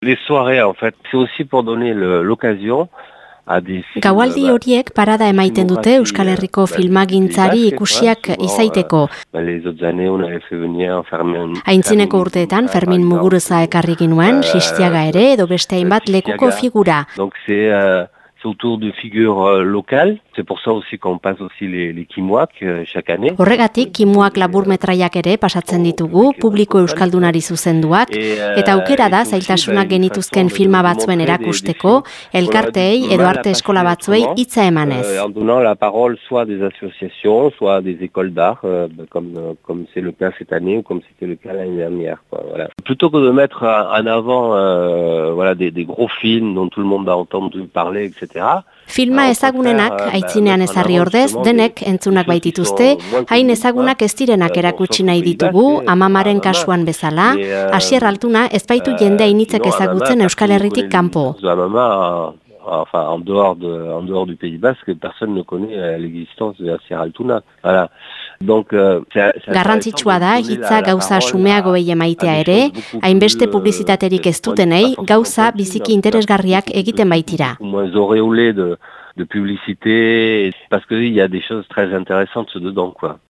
Les soirées, en fait, c'est aussi pour donner l'occasion Gaualdi horiek parada emaiten dute Euskal Herriko filmagintzari ikusiak izaiteko. Aintzineko urteetan Fermin Muguruza ekarri ginuen, Sistiaga ere edo beste hainbat lekuko figura. C'est autour de figures euh, locales. C'est pour ça aussi qu'on passe aussi les, les kimuak euh, chaque année. Horregatik, kimuak labur metraiak ere pasatzen ditugu, publiko euskaldunari zuzenduak, eta aukera da zailtasunak genituzken filma batzuen erakusteko, elkartei edo arte eskola batzuei hitza emanez. En donnant la parole soit des associations, soit des écoles d'art, comme comme c'est le cas cette année ou comme c'était le cas l'année dernière. Quoi, voilà. Plutôt que de mettre en avant euh, voilà, des, des gros films dont tout le monde a entendu parler, etc. Filma ezagunenak aitzinean ezarri ordez, denek entzunak baitituzte, hain ezagunak ez direnak erakutsi nahi ditugu, amamaren kasuan bezala, asier altuna ez baitu jende hainitzek ezagutzen Euskal Herritik kanpo. Enfin, en dehors, de, en dehors du Pays Basque, personne ne connaît l'existence de Asier Altuna. Voilà. Donc, uh, Garrantzitsua da, hitza gauza sumeago behi emaitea ere, hainbeste publizitaterik ez dutenei, gauza biziki interesgarriak egiten baitira. de, de publicité, parce qu'il y a des choses très intéressantes dedans, quoi.